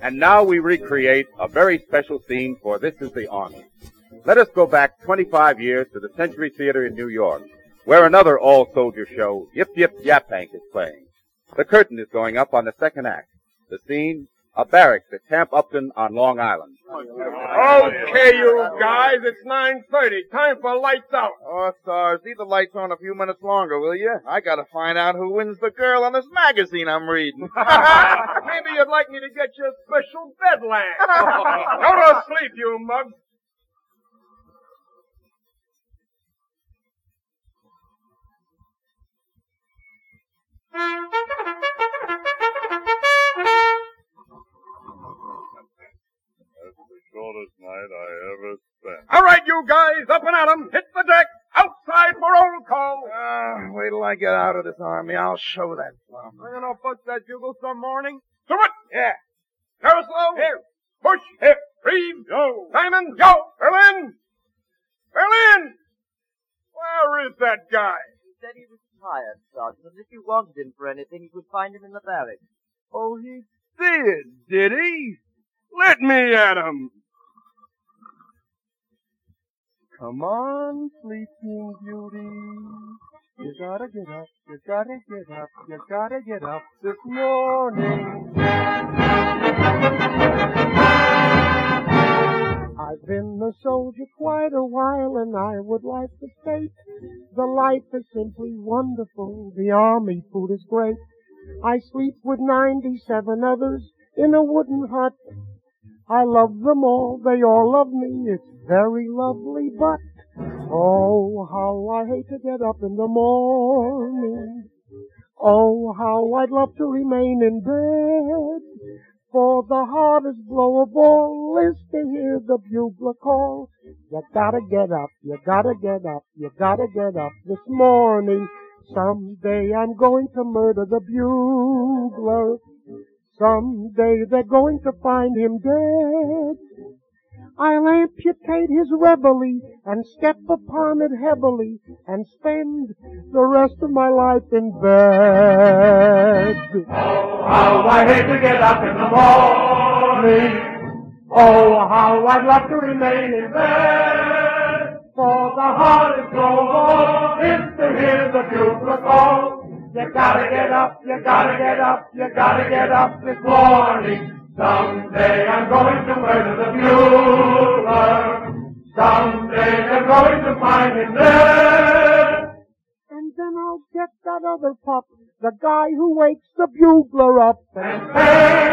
And now we recreate a very special scene for This is the Army. Let us go back 25 years to the Century Theater in New York, where another all-soldier show, Yip Yip Yaphank, is playing. The curtain is going up on the second act. The scene, a barracks at Camp Upton on Long Island. Okay, you guys, it's 9.30. Time for lights out. Oh, Sarge, leave the lights on a few minutes longer, will you? I gotta find out who wins the girl on this magazine I'm reading. Maybe you'd like me to get you a special bed lamp. Go to sleep, you mug. Night I ever spent. All right, you guys, up and at 'em. Hit the deck. Outside for roll call. Ah, wait till I get out of this army. I'll show that plum. I'm gonna bust that bugle some morning. To it. Yeah. Carousel. Here. Push. Here. Reeve. Yo. Diamond. Yo. Berlin. Berlin. Where is that guy? He said he was tired, Sergeant, and if you wanted him for anything, you could find him in the barracks. Oh, he did, did he? Let me at him. Come on, sleeping beauty. You gotta get up, you gotta get up, you gotta get up this morning. I've been a soldier quite a while and I would like to state the life is simply wonderful. The army food is great. I sleep with 97 others in a wooden hut. I love them all, they all love me, it's very lovely, but oh, how I hate to get up in the morning. Oh, how I'd love to remain in bed, for the hardest blow of all is to hear the bugler call. You gotta get up, you gotta get up, you gotta get up this morning. Someday I'm going to murder the bugler. Someday they're going to find him dead. I'll amputate his reveille and step upon it heavily and spend the rest of my life in bed. Oh, how I hate to get up in the morning. Oh, how I'd love to remain in bed. For the hardest all is to hear the bugler call. You gotta get up, you gotta get up, you gotta get up this morning. Someday I'm going to murder the bugler. Someday they're going to find him there. And then I'll get that other pup, the guy who wakes the bugler up. And then